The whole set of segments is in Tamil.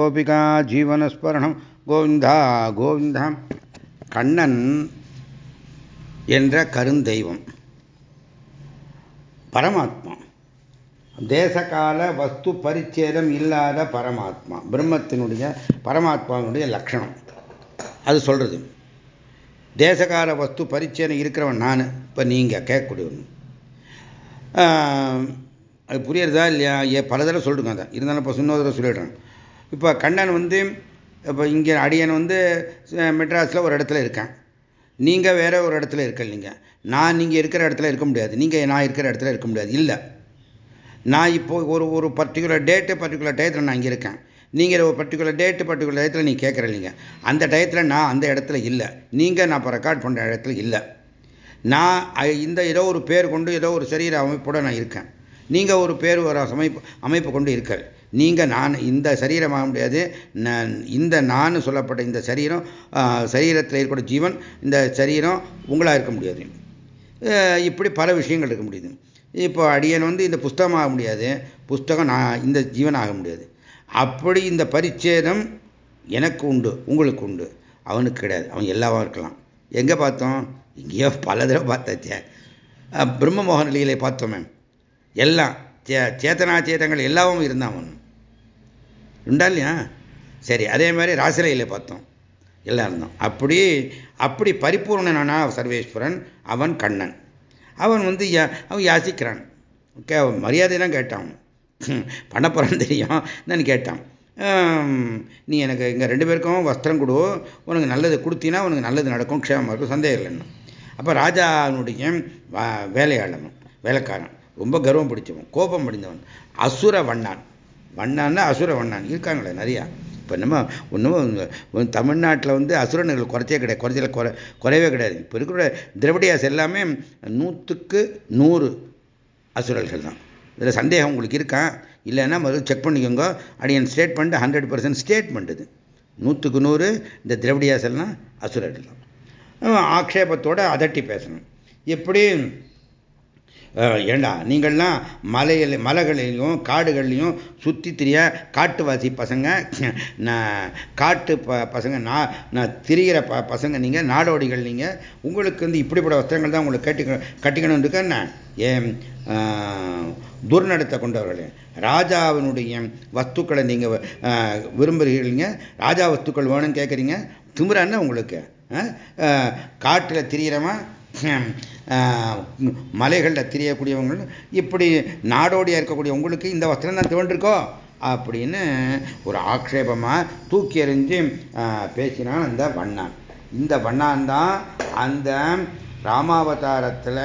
கோபிகா ஜீவனஸ்மரணம். கோவிந்தா கோவிந்தா. கண்ணன் என்ற கருந்தெய்வம். பரமாத்மா. தேசகால வஸ்து பரிச்சேதம் இல்லாத பரமாத்மா. பிரம்மத்தினுடைய பரமாத்மாவினுடைய லட்சணம் அது சொல்றது. தேசகால வஸ்து பரிச்சேதம் இருக்கிறவன் நான். இப்போ நீங்கள் கேட்கக்கூடியவன். அது புரியுறதா இல்லையா? ஏ பல தடவை சொல்லிருக்கோம் அதை இருந்தாலும் இப்போ இன்னொரு தடவை சொல்லிடுறேன். இப்போ கண்ணன் வந்து இப்போ இங்கே அடியன் வந்து மெட்ராஸில் ஒரு இடத்துல இருக்கேன். நீங்கள் வேற ஒரு இடத்துல இருக்கீங்க நான் நீங்கள் இருக்கிற இடத்துல இருக்க முடியாது. நீங்கள் நான் இருக்கிற இடத்துல இருக்க முடியாது. இல்லை. நான் இப்போ ஒரு ஒரு பர்டிகுலர் டேட்டு பர்டிகுலர் டயத்தில் நான் இங்கே இருக்கேன். நீங்கள் ஒரு பர்டிகுலர் டேட்டு பர்டிகுலர் டயத்தில் நீங்கள் கேட்குறீங்க அந்த டயத்தில் நான் அந்த இடத்துல இல்லை. நீங்கள் நான் இப்போ ரெக்கார்ட் பண்ணுற இடத்துல இல்லை. நான் இந்த ஏதோ ஒரு பேர் கொண்டு ஏதோ ஒரு சரீர அமைப்போடு நான் இருக்கேன். நீங்கள் ஒரு பேர் ஒரு அமைப்பு அமைப்பு கொண்டு இருக்க நீங்கள் நான் இந்த சரீரமாக முடியாது. நான் இந்த நான் சொல்லப்பட்ட இந்த சரீரம் சரீரத்தில் இருக்கக்கூடிய ஜீவன் இந்த சரீரம் உங்களாக இருக்க முடியாது. இப்படி பல விஷயங்கள் இருக்க முடியுது. இப்போ அடியன் வந்து இந்த புஸ்தகம் ஆக முடியாது. புஸ்தகம் நான் இந்த ஜீவன் ஆக முடியாது. அப்படி இந்த பரிச்சேதம் எனக்கு உண்டு உங்களுக்கு உண்டு. அவனுக்கு கிடையாது. அவன் எல்லாவும் இருக்கலாம். எங்கே பார்த்தோம்? இங்கேயோ பல தடவை பார்த்தாச்சே. பிரம்ம மோகன் லீலை பார்த்தோமே. எல்லாம் சே சேத்தனா சேதங்கள் எல்லாவும் இருந்தான் அவன். உண்டா இல்லையா? சரி அதே மாதிரி ராசிலையில் பார்த்தோம். எல்லாம் இருந்தோம் அப்படி அப்படி பரிபூர்ணனானா சர்வேஸ்வரன் அவன் கண்ணன். அவன் வந்து அவன் யாசிக்கிறான். கே மரியாதை தான் கேட்டான். பண்ண போகிறான்னு தெரியும் நான் கேட்டான். நீ எனக்கு இங்கே ரெண்டு பேருக்கும் வஸ்திரம் கொடு. உனக்கு நல்லது கொடுத்தீங்கன்னா உனக்கு நல்லது நடக்கும். க்ஷேமமாக இருக்கும் சந்தேகம் இல்லைன்னு அப்போ ராஜாவுடைய வேலையாளன் வேலைக்காரன். ரொம்ப கர்வம் பிடிச்சவன் கோபம் படிந்தவன் அசுர வண்ணான். வண்ணான்னா அசுர வண்ணான். இருக்காங்களே நிறையா. இப்போ நம்ம ஒன்றும் தமிழ்நாட்டில் வந்து அசுரன்கள் குறைச்சே கிடையாது. குறைச்சல குறை குறையவே கிடையாது. இப்போ இருக்கிற திரவிடியாஸ் எல்லாமே நூற்றுக்கு நூறு அசுரர்கள் தான். இதில் சந்தேகம் உங்களுக்கு இருக்கா? இல்லைன்னா மறுபடியும் செக் பண்ணிக்கோங்க. அடியன் ஸ்டேட்மெண்ட் ஹண்ட்ரட் பர்சன்ட் ஸ்டேட்மெண்ட் இது. நூற்றுக்கு நூறு இந்த திரவிடியாஸ் எல்லாம் அசுரர்கள் தான். ஆக்ஷேபத்தோடு அதட்டி பேசணும். எப்படி ஏண்டா? நீங்கள்லாம் மலையில் மலைகளிலையும் காடுகள்லையும் சுற்றி திரிய காட்டுவாசி பசங்க நான் காட்டு ப பசங்க நான் நான் திரிகிற ப பசங்க நீங்கள் நாடோடிகள் நீங்கள் உங்களுக்கு வந்து இப்படிப்பட்ட வஸ்திரங்கள் தான் உங்களுக்கு கட்டி கட்டிக்கணும் இருக்கேன் ஏன் துர்நடத்தை கொண்டவர்களே ராஜாவினுடைய வஸ்துக்களை நீங்கள் விரும்புகிறீங்க ராஜா வஸ்துக்கள் வேணும்னு கேட்குறீங்க திமுறான்னு உங்களுக்கு? காட்டில் திரியிறவன் மலைகளில் திரியக்கூடியவங்க இப்படி நாடோடியாக இருக்கக்கூடிய உங்களுக்கு இந்த வஸ்திரம் தான் தோன்றிருக்கோ அப்படின்னு ஒரு ஆக்ஷேபமாக தூக்கி எறிஞ்சு பேசினான் அந்த வண்ணான். இந்த வண்ணான் தான் அந்த ராமாவதாரத்தில்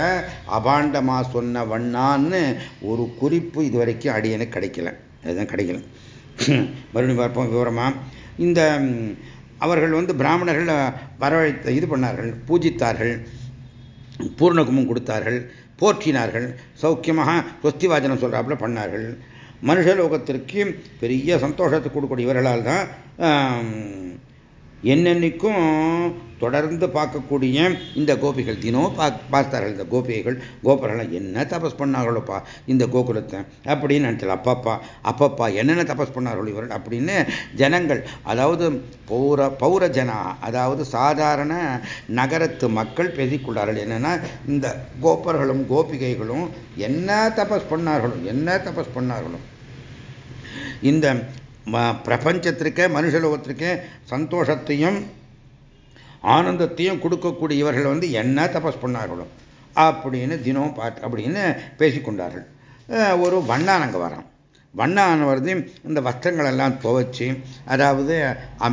அபாண்டமாக சொன்ன வண்ணான்னு ஒரு குறிப்பு இது வரைக்கும் அடியனுக்கு கிடைக்கல. அதுதான் கிடைக்கல. மறுபடியும் பார்ப்போம் விவரமாக இந்த அவர்கள் வந்து பிராமணர்கள் வரவழைத்த இது பண்ணார்கள் பூஜித்தார்கள். பூர்ணகுமம் கொடுத்தார்கள் போற்றினார்கள் சௌக்கியமாக ஸ்வஸ்திவாஜனம் சொல்கிறாப்புல பண்ணார்கள். மனுஷலோகத்திற்கு பெரிய சந்தோஷத்தை கொடுக்கக்கூடிய இவர்களால் தான் என்னென்னைக்கும் தொடர்ந்து பார்க்கக்கூடிய இந்த கோபிகள் தினம் பா பார்த்தார்கள் இந்த கோபிகைகள் கோபர்கள் என்ன தபஸ் பண்ணார்களோப்பா இந்த கோகுலத்தை அப்படின்னு நினச்சல அப்பப்பா அப்பப்பா என்னென்ன தபஸ் பண்ணார்களோ இவர்கள் அப்படின்னு ஜனங்கள் அதாவது பௌர பௌர ஜனா அதாவது சாதாரண நகரத்து மக்கள் பேசிக்கொள்ளார்கள். என்னென்னா இந்த கோபர்களும் கோபிகைகளும் என்ன தபஸ் பண்ணார்களோ என்ன தபஸ் பண்ணார்களும் இந்த பிரபஞ்சத்திற்கு மனுஷலோகத்திற்கு சந்தோஷத்தையும் ஆனந்தத்தையும் கொடுக்கக்கூடிய இவர்கள் வந்து என்ன தபஸ் பண்ணார்களோ அப்படின்னு தினம் பார்த்து அப்படின்னு பேசிக்கொண்டார்கள். ஒரு வண்ணான் அங்கே வரான் வண்ணான் இந்த வஸ்திரங்கள் எல்லாம் துவைச்சு அதாவது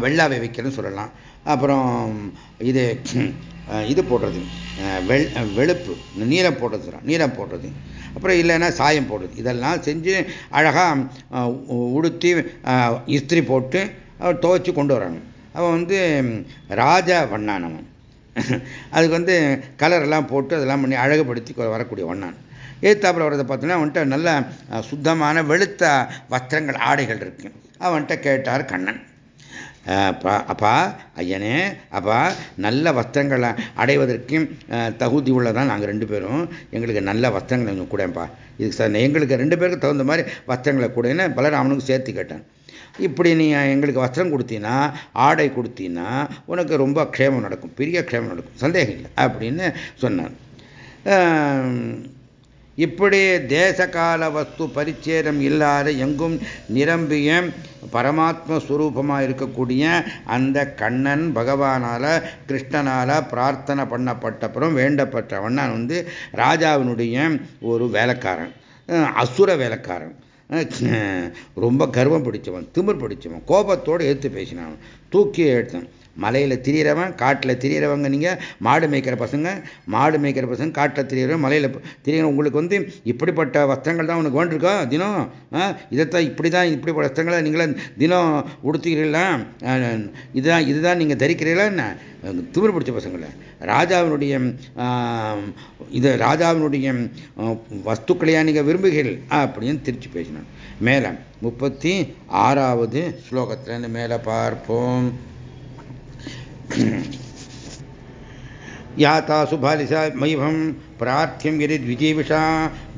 வெள்ளாவை வைக்கிறதுன்னு சொல்லலாம். அப்புறம் இது இது போடுறது. வெள் வெளுப்பு நீரம் போடுறது நீரம் போடுறது. அப்புறம் இல்லைன்னா சாயம் போடுறது. இதெல்லாம் செஞ்சு அழகாக உடுத்தி இஸ்திரி போட்டு துவச்சி கொண்டு வராங்க. அவன் வந்து ராஜா வண்ணானவன். அதுக்கு வந்து கலரெல்லாம் போட்டு அதெல்லாம் பண்ணி அழகுபடுத்தி வரக்கூடிய வண்ணான். ஏத்தாப்பில் வரதை பார்த்தோன்னா அவன்கிட்ட நல்ல சுத்தமான வெளுத்த வஸ்திரங்கள் ஆடைகள் இருக்கு. அவன்கிட்ட கேட்டார் கண்ணன். அப்பா ஐயனே அப்பா நல்ல வஸ்திரங்களை அடைவதற்கும் தகுதி உள்ளதான் நாங்கள் ரெண்டு பேரும். எங்களுக்கு நல்ல வஸ்திரங்களை கொஞ்சம் கூடப்பா இதுக்கு சார் எங்களுக்கு ரெண்டு பேருக்கு தகுந்த மாதிரி வஸ்திரங்களை கூடன்னு பலராமனுக்கு சேர்த்து கேட்டான். இப்படி நீ எங்களுக்கு வஸ்திரம் கொடுத்தீங்கன்னா ஆடை கொடுத்தீங்கன்னா உனக்கு ரொம்ப க்ஷேமம் நடக்கும் பெரிய க்ஷேமம் நடக்கும் சந்தேகம் இல்லை அப்படின்னு சொன்னான். இப்படி தேசகால வஸ்து பரிச்சேதம் இல்லாத எங்கும் நிரம்பிய பரமாத்ம ஸ்வரூபமாக இருக்கக்கூடிய அந்த கண்ணன் பகவானால் கிருஷ்ணனால் பிரார்த்தனை பண்ணப்பட்டப்புறம் வேண்டப்பட்டவண்ணான் வந்து ராஜாவினுடைய ஒரு வேலைக்காரன். அசுர வேலைக்காரன். ரொம்ப கர்வம் பிடிச்சவன் திமிர் பிடிச்சவன் கோபத்தோடு எடுத்து பேசினான். தூக்கி எடுத்தான் மலையில் திரியிறவன் காட்டில் திரியிறவங்க நீங்கள் மாடு மேய்க்கிற பசங்க மாடு மேய்க்கிற பசங்க காட்டில் திரியிறவன் மலையில் திரியிற உங்களுக்கு வந்து இப்படிப்பட்ட வஸ்திரங்கள் தான் உனக்கு வேண்டியிருக்கா? தினம் இதைத்தான் இப்படி தான் இப்படிப்பட்ட வஸ்திரங்களை நீங்களே தினம் உடுத்துகிறீங்களா இதுதான் இதுதான் நீங்கள் தரிக்கிறீங்களா என்ன? திமிர் பிடிச்ச பசங்களை. ராஜாவினுடைய இது ராஜாவினுடைய வஸ்துக்களையா நீங்கள் விரும்புகிறீர்கள்? அப்படின்னு திருச்சி பேசினான். மேலே முப்பத்தி ஆறாவது ஸ்லோகத்திலேருந்து மேலே பார்ப்போம். यातासु बालिसा मयिभं प्रार्थ्यं यदि द्विजीविषा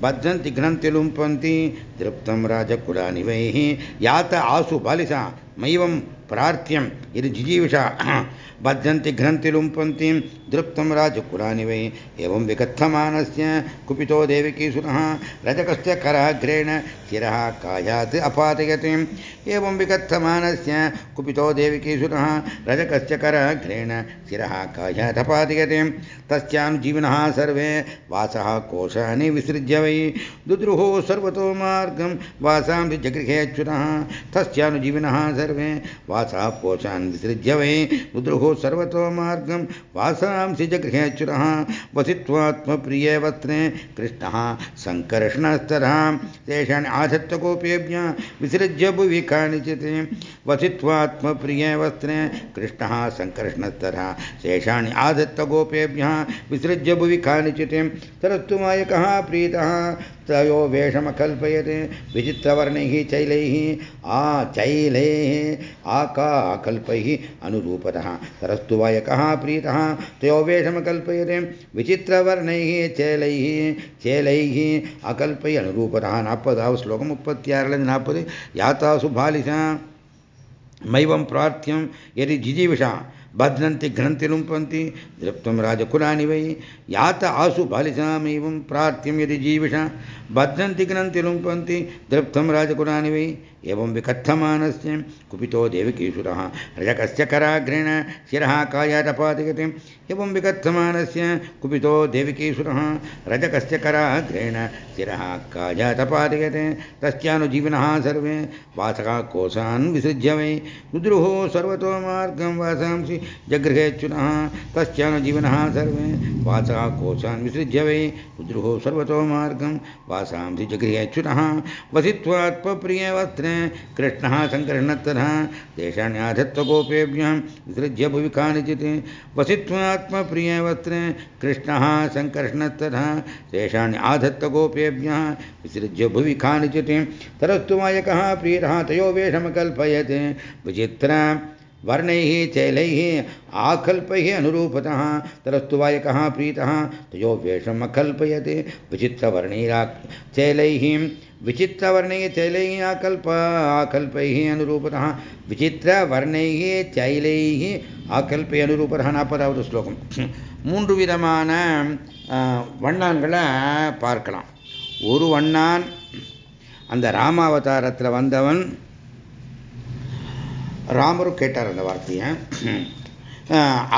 बद्धन्ति घ्नन्ति लुम्पन्ति दृप्तं राजकुलानिवैः यात आसु बालिसा मयिवं प्रार्थ्यं यदि जिजीविषा बद्धन्ति घ्नन्ति लुम्पन्ति, दृप्तं राजकुलानि वै। एवं विकथमानस्य कुपितो देवकीसुरः रजकस्य कराग्रेण शिरः कायात् अपातयति। एवं विकथमानस्य कुपितो देवकीसुरः रजकस्य कराग्रेण शिरः कायात् अपातयति। तस्यानुजीविनः सर्वे वासः कोशानि विसृज्य वै। दुद्रुः सर्वतो मार्गं वासांसि जगृहेच्युतः तस्यानुजीविनः सर्वे वासः कोशान् विसृज्य वै दुद्रुः सर्वतो मार्गं। वासांसि जगृहेच्युतः वसित्वात्मप्रिये वस्त्रे। कृष्णः सङ्कर्षणस्तरः तेषान् आधत्तकोपेभ्य विसृज्य भुवि कानिचित्। वसित्वात्मप्रिये वस्त्रे। कृष्णः सङ्कर्षणस्तरः शेषाणि आधत्तगोपेभ्यः विसृज्य भुवि कानिचित्। तरस्तु मायकः प्रीतः। तयो वेषमकल्पयत्, विचित्रवर्णैः चैलैः, आ चैलैः आका अकल्पैः अनुरूपतः। तरस्तु वा यकः प्रीतः तयो वेषमकल्पयते, विचित्रवर्णैः चेलैः चेलैः अकल्पैः अनुरूपतः। नापदाव श्लोकम् मुप्पत्तियारलि नापद् यातासु बालिश मैवं प्रार्थ्यं यदि जिजीविषा। बध्नन्ति घ्नन्ति लुम्पन्ति दृप्तं राजकुलानि वै यात आसु बालिसामेवं प्रार्थ्यं यदि जीविषा बध्नन्ति घ्नन्ति लुम्पन्ति दृप्तं राजकुलानि वै। एवं विकथमानस्य कुपितो देवकीसुरः रजकस्य कराग्रेण शिरः कायादपादयति एवं विकथमानस्य कुपितो देवकीसुरः रजकस्य कराग्रेण शिरः कायादपादयते तस्यानुजीविनः सर्वे वासका कोशान् विसृज्य वै। रुद्रुः सर्वतो मार्गं वासांसि जगृहेच्युनः तस्यानुजीविनः सर्वे वासः कोशान् विसृज्य वै। रुद्रुः सर्वतो मार्गं वासांसि जगृहेच्युनः वसित्वात्मप्रिये वस्त्रे कृष्णः सङ्कर्षणतः तेषाण्याधत्वगोपेभ्यां विसृज्य भुवि कानिचित्। वसित्वात्मप्रिये वस्त्रे कृष्णः सङ्कर्षणतः तेषाण्याधत्तगोपेभ्यः विसृज्य भुवि कानिचित्। तरस्तु मायकः प्रियः तयो वेषमकल्पयते। विचित्र वर्णैः चैलैः आकल्पैः अनुरूपतः तरस्तु वायकः प्रीतः तयो वेषमकल्पयते विचित्रवर्णैरा चैलैः विचित्रवर्णैः चैलैः आकल्प आकल्पैः अनुरूपतः विचित्रवर्णैः चैलैः ஆக்கல்பை அனுரூபரக நாற்பதாவது ஸ்லோகம் மூன்று விதமான வண்ணான்களை பார்க்கலாம் ஒரு வண்ணான் அந்த ராமாவதாரத்தில் வந்தவன் ராமரும் கேட்டார் அந்த வார்த்தையை.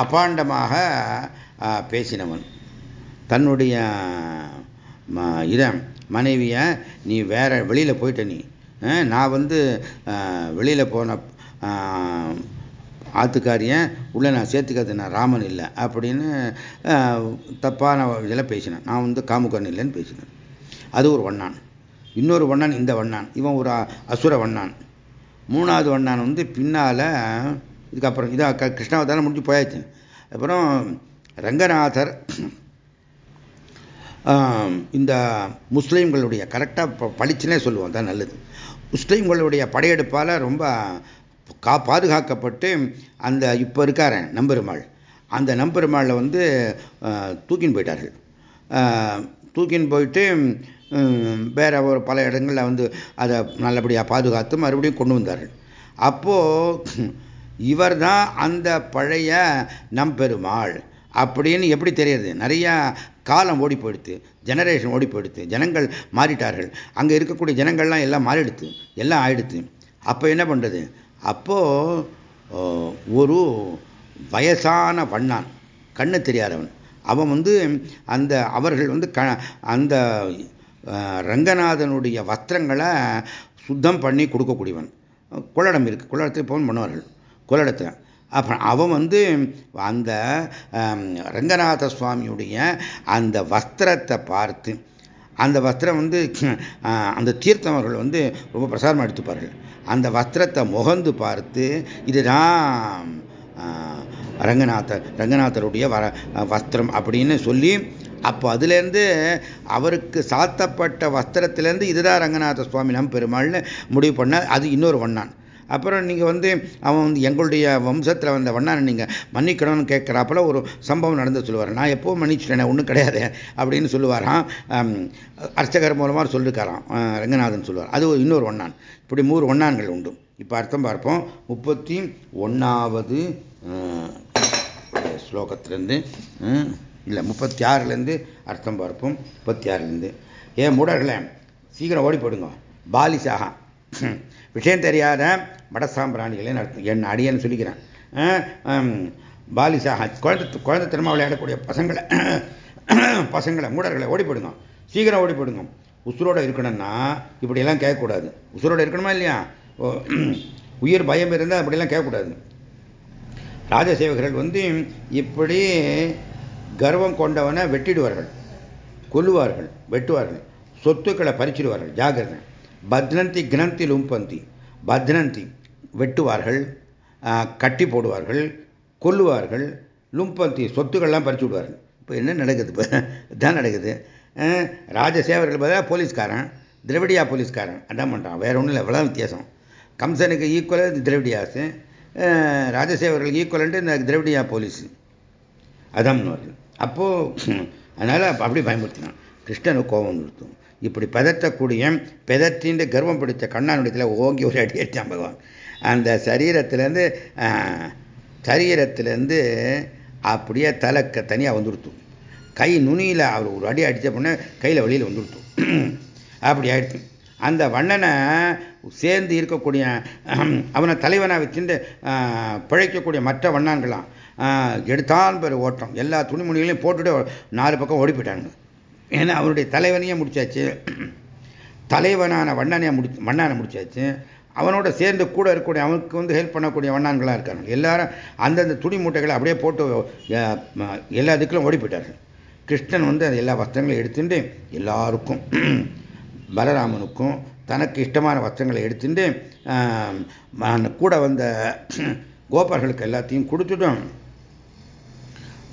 அபாண்டமாக பேசினவன். தன்னுடைய இதை மனைவியை நீ வேற வெளியில் போயிட்ட நீ. நான் வந்து வெளியில் போன ஆத்துக்காரியன் உள்ளே நான் சேர்த்துக்கிறது நான் ராமன் இல்லை அப்படின்னு தப்பான இதில் பேசினேன். நான் வந்து காமுகன் இல்லைன்னு பேசினேன். அது ஒரு வண்ணான். இன்னொரு வண்ணான் இந்த வண்ணான். இவன் ஒரு அசுர வண்ணான். மூணாவது வண்ணான் வந்து பின்னால் இதுக்கப்புறம் இதாக கிருஷ்ணாவதாரம் முடிஞ்சு போயாச்சு. அப்புறம் ரங்கநாதர் இந்த முஸ்லீம்களுடைய கரெக்டாக பளிச்சுனே சொல்லுவோம் தான் நல்லது. முஸ்லீம்களுடைய படையெடுப்பால் ரொம்ப கா பாதுகாக்கப்பட்டு அந்த இப்போ இருக்கார நம்பெருமாள். அந்த நம்பெருமாளில் வந்து தூக்கின்னு போயிட்டார்கள். தூக்கின்னு போயிட்டு வேறு ஒரு பல இடங்களில் வந்து அதை நல்லபடியாக பாதுகாத்து மறுபடியும் கொண்டு வந்தார்கள். அப்போ இவர் தான் அந்த பழைய நம்பெருமாள் அப்படின்னு எப்படி தெரியுது? நிறையா காலம் ஓடி போயிடுத்து ஜெனரேஷன் ஓடி போயிடுத்து ஜனங்கள் மாறிட்டார்கள். அங்கே இருக்கக்கூடிய ஜனங்கள்லாம் எல்லாம் மாறிடுத்து எல்லாம் ஆயிடுத்து. அப்போ என்ன பண்ணுறது அப்போது ஒரு வயசான வண்ணான் கண்ணு தெரியாதவன். அவன் வந்து அந்த அவர்கள் வந்து க அந்த ரங்கநாதனுடைய வஸ்திரங்களை சுத்தம் பண்ணி கொடுக்கக்கூடியவன். கொள்ளடம் இருக்குது கொள்ளடத்தில் போன் பண்ணுவார்கள். கொள்ளடத்தில். அப்புறம் அவன் வந்து அந்த ரங்கநாத சுவாமியுடைய அந்த வஸ்திரத்தை பார்த்து அந்த வஸ்திரம் வந்து அந்த தீர்த்தவர்கள் வந்து ரொம்ப பிரசாரமாக எடுத்துப்பார்கள். அந்த வஸ்திரத்தை முகந்து பார்த்து இதுதான் ரங்கநாதர் ரங்கநாதருடைய வர வஸ்திரம் அப்படின்னு சொல்லி அப்போ அதுலேருந்து அவருக்கு சாத்தப்பட்ட வஸ்திரத்திலேருந்து இதுதான் ரங்கநாத சுவாமி நம் பெருமாள்னு முடிவு பண்ண அது இன்னொரு வண்ணான். அப்புறம் நீங்கள் வந்து அவன் வந்து எங்களுடைய வம்சத்தில் வந்த வண்ணானை நீங்கள் மன்னிக்கணும்னு கேட்குறாப்புல ஒரு சம்பவம் நடந்து சொல்லுவார். நான் எப்போவும் மன்னிச்சிட்டேன் ஒன்றும் கிடையாது அப்படின்னு சொல்லுவாராம். அர்ச்சகர் மூலமாக சொல்லிருக்காராம். ரங்கநாதன் சொல்லுவார். அது இன்னொரு ஒன்னான் இப்படி மூணு ஒன்னான்கள் உண்டு. இப்போ அர்த்தம் பார்ப்போம். முப்பத்தி ஒன்றாவது ஸ்லோகத்திலேருந்து இல்லை முப்பத்தி ஆறுலேருந்து அர்த்தம் பார்ப்போம் முப்பத்தி ஆறுலேருந்து ஏன் மூடர்களே சீக்கிரம் ஓடி போடுங்க. பாலிசாக. விஷயம் தெரியாத மடசாம்பிராணிகளே அர்த்தம் என் அடியன்னு சொல்லிக்கிறேன். பாலிசாக. குழந்தை குழந்தை திறமா விளையாடக்கூடிய பசங்களை பசங்களை மூடர்களை ஓடி போடுங்க. சீக்கிரம் ஓடி போடுங்க. உசுரோடு இருக்கணும்னா இப்படியெல்லாம் கேட்கக்கூடாது. உசுரோடு இருக்கணுமா இல்லையா? உயிர் பயம் இருந்தால் அப்படியெல்லாம் கேட்கக்கூடாது. ராஜசேவகர்கள் வந்து இப்படி கர்வம் கொண்டவனை வெட்டிடுவார்கள். கொல்லுவார்கள் வெட்டுவார்கள். சொத்துக்களை பறிச்சிடுவார்கள். ஜாகிரதை பத்னந்தி கிணந்தி லும்பந்தி. பத்னந்தி வெட்டுவார்கள் கட்டி போடுவார்கள் கொல்லுவார்கள் லும்பந்தி சொத்துக்கள்லாம் பறிச்சு விடுவார்கள் இப்போ என்ன நடக்குது? இப்போ இதான் நடக்குது. ராஜசேவர்கள் பதிலாக போலீஸ்காரன் திரவிடியா போலீஸ்காரன். அதான் பண்ணுறான் வேற ஒன்றும் இல்லை எவ்வளோ வித்தியாசம். கம்சனுக்கு ஈக்குவலாக திரவிடியாஸு ராஜசேவர்களுக்கு ஈக்குவலன்ட்டு இந்த திரவிடியா போலீஸ். அதான் அப்போது அதனால் அப்படி பயமுறுத்தினான். கிருஷ்ணனுக்கு கோபம் நிறுத்தும். இப்படி பதற்றக்கூடிய பெதற்றின்ற கர்வம் பிடித்த கண்ணானுடத்தில் ஓங்கி ஒரு அடி அடித்தான் பகவான். அந்த சரீரத்திலேருந்து சரீரத்திலேருந்து அப்படியே தலைக்க தனியாக வந்துடுத்தும் கை நுனியில் அவர் ஒரு அடி அடித்த பொண்ணு கையில் வெளியில் வந்துடுத்தும் அப்படி ஆயிடுச்சு. அந்த வண்ணனை சேர்ந்து இருக்கக்கூடிய அவனை தலைவனாக வச்சுட்டு பிழைக்கக்கூடிய மற்ற வண்ணான்களாம். எடுத்தான் பெரு ஓட்டம். எல்லா துணிமணிகளையும் போட்டுட்டு நாலு பக்கம் ஓடி போயிட்டாங்க ஏன்னா அவருடைய தலைவனையே முடிச்சாச்சு. தலைவனான வண்ணனையை முடி வண்ணானை முடிச்சாச்சு. அவனோட சேர்ந்து கூட இருக்கக்கூடிய அவனுக்கு வந்து ஹெல்ப் பண்ணக்கூடிய வண்ணான்களாக இருக்காங்க எல்லாரும் அந்தந்த துணி மூட்டைகளை அப்படியே போட்டு எல்லா இதுக்கும் ஓடி போயிட்டார்கள் கிருஷ்ணன் வந்து எல்லா வஸ்திரங்களையும் எடுத்துட்டு எல்லாருக்கும் பலராமனுக்கும் தனக்கு இஷ்டமான வஸ்திரங்களை எடுத்துட்டு கூட வந்த கோபர்களுக்கு எல்லாத்தையும் கொடுத்துட்டோம்.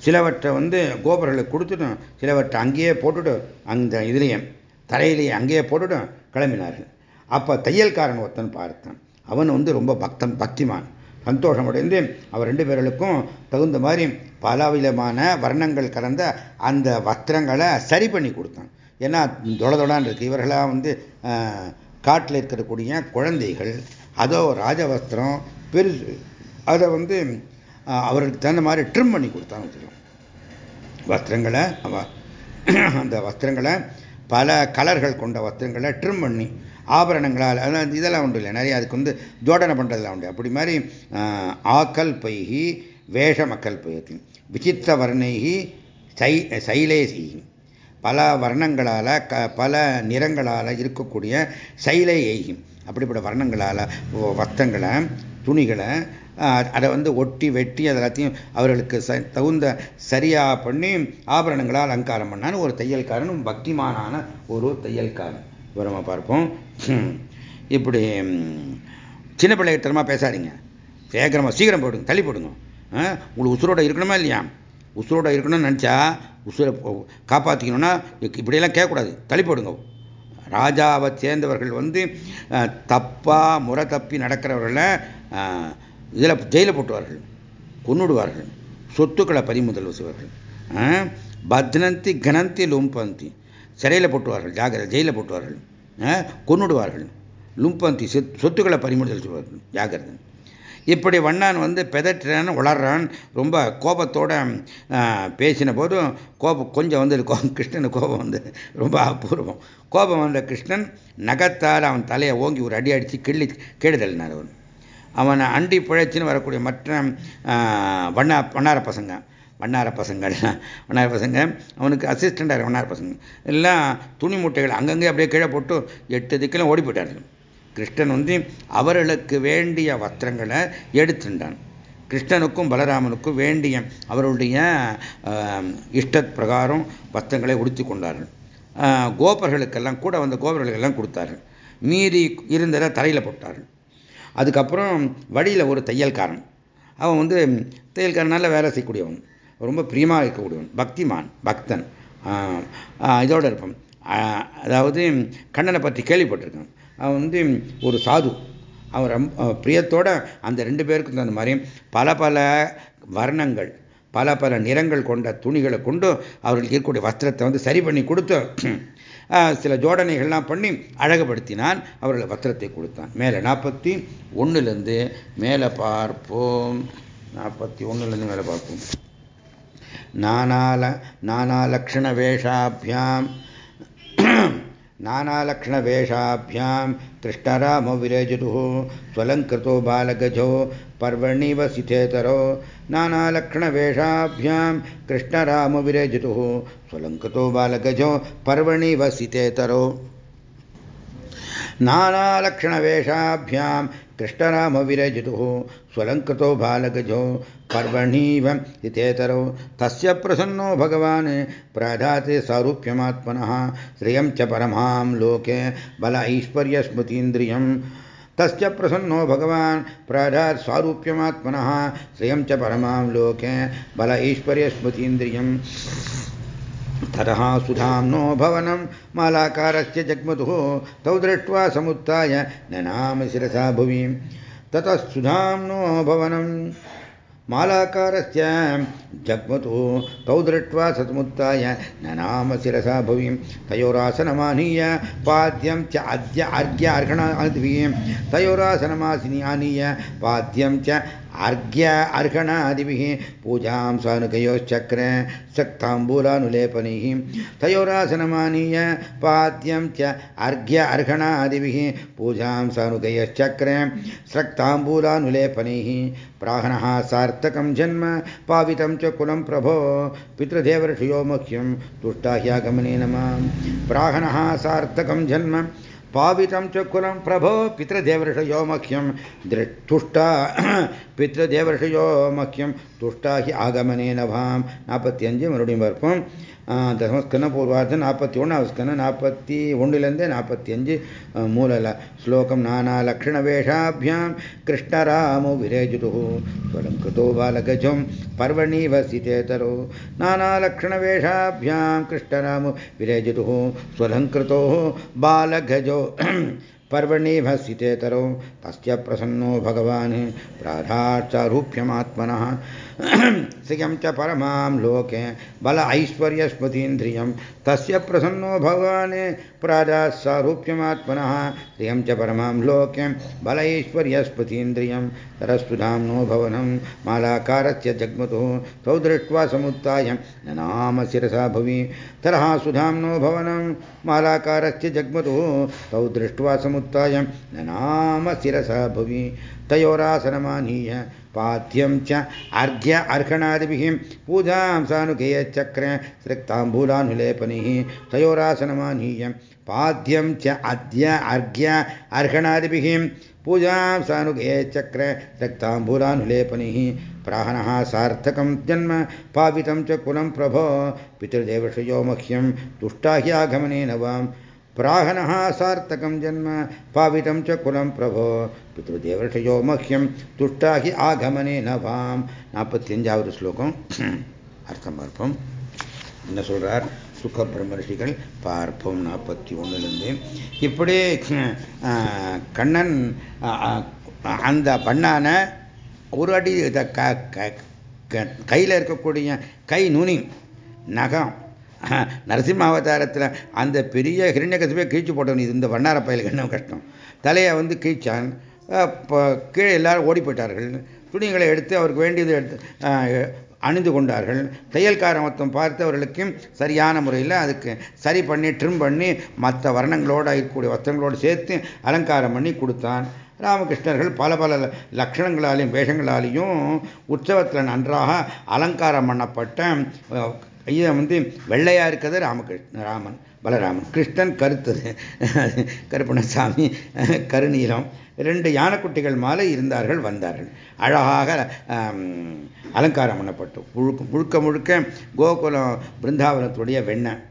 சிலவற்றை வந்து கோபர்களுக்கு கொடுத்துட்டோம் சிலவற்றை அங்கேயே போட்டுட்டு அந்த இதுலேயே தரையிலேயே அங்கேயே போட்டுட்டோம் கிளம்பினார்கள். அப்போ தையல்காரன் ஒருத்தன் பார்த்தான். அவன் வந்து ரொம்ப பக்தன் பக்திமான். சந்தோஷம் அடைந்து அவர் ரெண்டு பேர்களுக்கும் தகுந்த மாதிரி பலவிதமான வர்ணங்கள் கலந்த அந்த வஸ்திரங்களை சரி பண்ணி கொடுத்தான். ஏன்னா தொட இருக்கு. இவர்களாக வந்து காட்டில் இருக்கக்கூடிய குழந்தைகள். அதோ ராஜவஸ்திரம் பெருசு. அதை வந்து அவருக்கு தகுந்த மாதிரி ட்ரிம் பண்ணி கொடுத்தான்னு வச்சுக்கலாம் வஸ்திரங்களை அந்த வஸ்திரங்களை பல கலர்கள் கொண்ட வஸ்திரங்களை ட்ரிம் பண்ணி ஆபரணங்களால் அதாவது இதெல்லாம் உண்டு இல்லை நிறைய அதுக்கு வந்து ஜோடனை பண்ணுறதுலாம் உண்டு. அப்படி மாதிரி ஆக்கல் பைகி வேஷ மக்கள் பைகி விசித்திர வர்ணைகி சை சைலேசி பல வர்ணங்களால் க பல நிறங்களால் இருக்கக்கூடிய சைலை எய்கும் அப்படிப்பட்ட வர்ணங்களால் வஸ்திரங்களை துணிகளை அதை வந்து ஒட்டி வெட்டி அது எல்லாத்தையும் அவர்களுக்கு ச தகுந்த சரியாக பண்ணி ஆபரணங்களால் அலங்காரம் பண்ணான்னு ஒரு தையல்காரன் பக்திமானான ஒரு தையல்காரன். விவரமாக பார்ப்போம். இப்படி சின்ன பிள்ளைத்தனமாக பேசாதீங்க. சேகரமாக சீக்கிரம் போடுங்க தள்ளி போடுங்க. உங்களுக்கு உசுரோட இருக்கணுமா இல்லையா? உசுரோட இருக்கணும்னு நினச்சா உசுரை காப்பாற்றிக்கணும்னா இப்படியெல்லாம் கேட்கக்கூடாது. தள்ளி போடுங்க. ராஜாவை சேர்ந்தவர்கள் வந்து தப்பாக முறை தப்பி நடக்கிறவர்களை இதில் ஜெயிலில் போட்டுவார்கள் கொன்னுடுவார்கள் சொத்துக்களை பறிமுதல் செய்வார்கள். பத்னந்தி கணந்தி லும்பந்தி சிறையில் போட்டுவார்கள் ஜாகிரதை ஜெயிலில் போட்டுவார்கள் கொன்னுடுவார்கள் லும்பந்தி சொத்துக்களை பறிமுதல் செய்வார்கள் ஜாகிரதை. இப்படி வண்ணான் வந்து பெதற்றான் வளர்றான் ரொம்ப கோபத்தோட பேசின போதும் கோபம் கொஞ்சம் வந்து கிருஷ்ணன் கோபம் வந்து ரொம்ப அபூர்வம். கோபம் வந்த கிருஷ்ணன் நகத்தால் அவன் தலையை ஓங்கி ஒரு அடி அடித்து கிள்ளி கேடுதல்னார் அவன். அவனை அண்டி பிழைச்சின்னு வரக்கூடிய மற்ற வண்ணா வண்ணார பசங்க. வண்ணார பசங்கள் வண்ணார பசங்க. அவனுக்கு அசிஸ்டண்டாக வண்ணார பசங்க. எல்லாம் துணி மூட்டைகள் அங்கங்கே அப்படியே கீழே போட்டு எட்டு திக்கெல்லாம் ஓடி போயிட்டார்கள். கிருஷ்ணன் வந்து அவர்களுக்கு வேண்டிய வஸ்திரங்களை எடுத்துட்டான். கிருஷ்ணனுக்கும் பலராமனுக்கும் வேண்டிய அவருடைய இஷ்ட பிரகாரம் வஸ்திரங்களை உடுத்தி கொண்டார்கள். கோபர்களுக்கெல்லாம் கூட வந்த கோபர்களுக்கெல்லாம் கொடுத்தார்கள். மீறி இருந்ததை தலையில் போட்டார்கள். அதுக்கப்புறம் வழியில் ஒரு தையல்காரன். அவன் வந்து தையல்காரனால் வேலை செய்யக்கூடியவன். ரொம்ப பிரியமாக இருக்கக்கூடியவன். பக்திமான் பக்தன். இதோடு இருப்பான். அதாவது கண்ணனை பற்றி கேள்விப்பட்டிருக்கான். அவன் வந்து ஒரு சாது. அவன் ரொம்ப பிரியத்தோட அந்த ரெண்டு பேருக்கும் தகுந்த மாதிரி பல பல வர்ணங்கள் பல பல நிறங்கள் கொண்ட துணிகளை கொண்டு அவர்களுக்கு இருக்கக்கூடிய வஸ்திரத்தை வந்து சரி பண்ணி கொடுத்து சில ஜோடனைகள்லாம் பண்ணி அழகுபடுத்தினான் அவர்கள் வஸ்திரத்தை கொடுத்தான் மேலே நாற்பத்தி ஒன்றுலேருந்து மேலே பார்ப்போம் நாற்பத்தி ஒன்றுலேருந்து மேலே பார்ப்போம் நானால நானாலக்ஷண வேஷாபியாம் नानालक्षणवेषाभ्यां कृष्णरामविरजितुः स्वलङ्कृतो बालगजो पर्वणिवसिथेतरो नानालक्षणवेषाभ्यां कृष्णरामविरजितुः स्वलङ्कृतो बालगजो पर्वणिवसितेतरो नानालक्षणवेषाभ्यां कृष्णरामविरजितुः स्वलङ्कृतो बालगजो पर्वणीव इत्येतरौ तस्य प्रसन्नो भगवान् प्रधाते सारूप्यमात्मनः श्रियं च परमां लोके बल ऐश्वर्यस्मृतीन्द्रियम् तस्य प्रसन्नो भगवान् प्रधात् स्वारूप्यमात्मनः श्रियं च परमां लोके बल ईश्वर्यस्मृतीन्द्रियम्। ततः सुधाम्नो भवनं मालाकारस्य जग्मतुः तौ दृष्ट्वा समुत्थाय ननाम शिरसा भुवि ततः सुधाम्नो भवनं मालाकारस्य जग्मतु तौ दृष्ट्वा समुत्थाय ननाम शिरसा भुवि तयोरासनमानीय पाद्यं च अद्य अर्घ्य अर्घणाद्वीं तयोरासनमासिनी आनीय पाद्यं च अर्घ्य अर्घणादिभिः पूजां सानुकयोश्चक्रे सक्ताम्बूलानुलेपनैः। तयोरासनमानीय पाद्यं च अर्घ्य अर्घणादिभिः पूजां सानुकयश्चक्रे सक्ताम्बूलानुलेपनैः। प्राहणः सार्थकं जन्म, पावितं च कुलं प्रभो, पितृदेवर्षयो मुख्यं तुष्टा ह्यागमनेन माँ प्राहणः सार्थकं जन्म, पावितं च कुलं प्रभो, पितृदेवर्षयो मह्यं तुष्टा பித்ருதேவர்ஷயோ மக்கியம் துஷ்டாகி ஆகமனேன வாம் நாற்பத்தி அஞ்சு மறுபடியும் பார்ப்போம் தசமஸ்கரணம் பூர்வார்த்தம் நாற்பத்தி ஒன்றாவது ஸ்கரணம் நாற்பத்தி ஒன்றுலேருந்து நாற்பத்தி அஞ்சு மூலல ஸ்லோகம் நானா லக்ஷணவேஷாபியாம் கிருஷ்ணராமோ விரேஜுடு ஸ்வலம் கிருதோ பாலகஜம் பர்வணி வசிதேதரோ நானா லக்ஷணவேஷாபியாம் கிருஷ்ணராமோ விரேஜுடு ஸ்வலம் கிருதோ பாலகஜோ पर्वणि भस्सितेतरो तस्य प्रसन्नो भगवान् प्राधाचारूप्यमात्मनः श्रियं च परमां लोके बल ऐश्वर्यस्मतीन्द्रियं तस्य प्रसन्नो भगवान् प्रादासारूप्यमात्मनः श्रियं च परमां लोके बल ऐश्वर्यस्मतीन्द्रियं तरस्तुधाम्नो भवनं मालाकारस्य जग्मतुः। तौ दृष्ट्वा समुत्थाय ननाम शिरसा भुवि तरः सुधाम्नो भवनं मालाकारस्य जग्मतुः। तौ दृष्ट्वा समुत्थाय ननाम शिरसा भुवि। तयोरासनमानीय। पाद्यं च अर्घ्य अर्घणादिभिः। पूजां सानुगेयचक्रे सृक्ताम्बूलानुलेपनिः। तयोरासनमानीय। पाद्यं च अद्य अर्घ्य अर्घणादिभिः। पूजां सानुगेयचक्रे सृक्ताम्बूलानुलेपनिः। प्राहणः सार्थकं जन्म, पावितं च कुलं प्रभो। पितृदेवषयो मह्यं तुष्टा ह्यागमनेन वाम्। प्राहणः सार्थकं जन्म पावितं च कुलं प्रभो பித்ருதேவர்ஷயோ மஹ்யம் துஷ்டாகி ஆகமனே நவாம் நாற்பத்தி அஞ்சாவது ஸ்லோகம் அர்த்தம் பார்ப்போம் என்ன சொல்றார் சுக பிரம்மர்ஷிகள் பார்ப்போம் நாற்பத்தி ஒன்றுலேருந்து இப்படி கண்ணன் அந்த பண்ணான ஒரு அடி கையில் இருக்கக்கூடிய கை நுனி நகம் நரசிம்ம அவதாரத்தில் அந்த பெரிய ஹிரண்யகசிப்பை கீழ்ச்சி போட்டவன் இது இந்த வண்ணார பயலுக்கு என்ன கஷ்டம்? தலையை வந்து கீழ்ச்சான். கீழே எல்லாரும் ஓடி போயிட்டார்கள். துணிகளை எடுத்து அவருக்கு வேண்டியது எடுத்து அணிந்து கொண்டார்கள். தையல்கார மொத்தம் பார்த்து சரியான முறையில் அதுக்கு சரி பண்ணி ட்ரிம் பண்ணி மற்ற வர்ணங்களோடு இருக்கக்கூடிய வஸ்திரங்களோடு சேர்த்து அலங்காரம் பண்ணி கொடுத்தான். ராமகிருஷ்ணர்கள் பல பல லட்சணங்களாலையும் வேஷங்களாலையும் உற்சவத்தில் நன்றாக அலங்காரம் பண்ணப்பட்ட ஐயா வந்து வெள்ளையா இருக்கிறது ராமகிருஷ்ண ராமன் பலராமன். கிருஷ்ணன் கருத்தது கருப்பணசாமி கருநீலம். ரெண்டு யானைக்குட்டிகள் மாலை இருந்தார்கள் வந்தார்கள். அழகாக அலங்காரம் பண்ணப்பட்டு முழுக்க முழுக்க முழுக்க கோகுலம் பிருந்தாவனத்துடைய வெண்ணெய்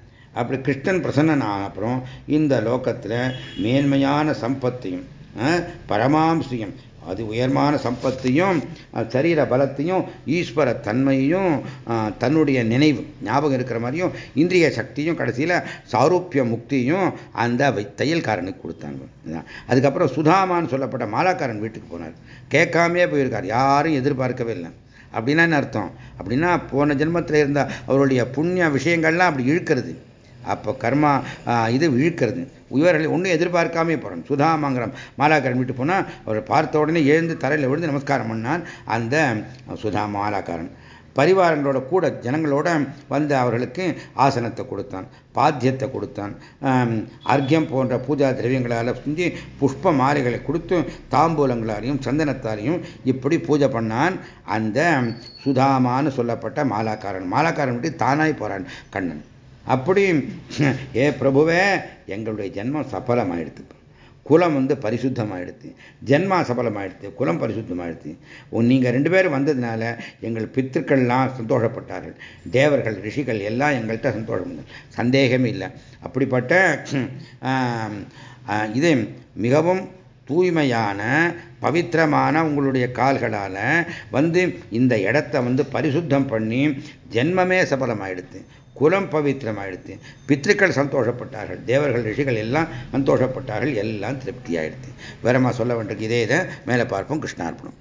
அப்படி கிருஷ்ணன் பிரசன்னன் அப்புறம் இந்த லோகத்தில் மேன்மையான சம்பத்தையும் பரமாம்சியம் அது உயர்மான சம்பத்தையும் சரீர பலத்தையும் ஈஸ்வர தன்மையும் தன்னுடைய நினைவு ஞாபகம் இருக்கிற மாதிரியும் இந்திரிய சக்தியும் கடைசியில் சாரூப்பிய முக்தியும் அந்த தையல்காரனுக்கு கொடுத்தாங்க. அதுக்கப்புறம் சுதாமான்னு சொல்லப்பட்ட மாலாக்காரன் வீட்டுக்கு போனார். கேட்காமே போயிருக்கார். யாரும் எதிர்பார்க்கவே இல்லை. அப்படின்னா என்ன அர்த்தம்? அப்படின்னா போன ஜென்மத்தில் இருந்த அவருடைய புண்ணிய விஷயங்கள்லாம் அப்படி இழுக்கிறது. அப்போ கர்மா இது இழுக்கிறது. இவர்கள் ஒன்றும் எதிர்பார்க்காமே போகிறான் சுதாமாங்கிறம் மாலாக்காரன் விட்டு போனால் அவர் பார்த்த உடனே எழுந்து தரையில் விழுந்து நமஸ்காரம் பண்ணான் அந்த சுதா மாலாக்காரன். பரிவாரங்களோட கூட ஜனங்களோட வந்து அவர்களுக்கு ஆசனத்தை கொடுத்தான் பாத்தியத்தை கொடுத்தான். அர்க்கியம் போன்ற பூஜா திரவியங்களால் செஞ்சு புஷ்ப மாலைகளை கொடுத்து தாம்பூலங்களாலையும் சந்தனத்தாலையும் இப்படி பூஜை பண்ணான் அந்த சுதாமான்னு சொல்லப்பட்ட மாலாக்காரன். மாலாக்காரன் விட்டு தானாய் போறான் கண்ணன். அப்படி ஏ பிரபுவே எங்களுடைய ஜென்மம் சஃலமாயிடுது குலம் வந்து பரிசுத்தமாயிடுது ஜென்மா சபலமாயிடுது குலம் பரிசுத்தமாயிடுது நீங்கள் ரெண்டு பேரும் வந்ததுனால எங்கள் பித்திருக்கள்லாம் சந்தோஷப்பட்டார்கள். தேவர்கள் ரிஷிகள் எல்லாம் எங்கள்கிட்ட சந்தோஷம் சந்தேகமே இல்லை. அப்படிப்பட்ட இது மிகவும் தூய்மையான பவித்திரமான உங்களுடைய கால்களால் வந்து இந்த இடத்த வந்து பரிசுத்தம் பண்ணி ஜென்மமே சபலமாயிடுது குலம் பவித்திரமாயிடுது பித்திருக்கள் சந்தோஷப்பட்டார்கள் தேவர்கள் ரிஷிகள் எல்லாம் சந்தோஷப்பட்டார்கள் எல்லாம் திருப்தியாயிடுது வேறமா சொல்ல வேண்டியது இதே இதை மேலே பார்ப்போம் கிருஷ்ணார்ப்பணம்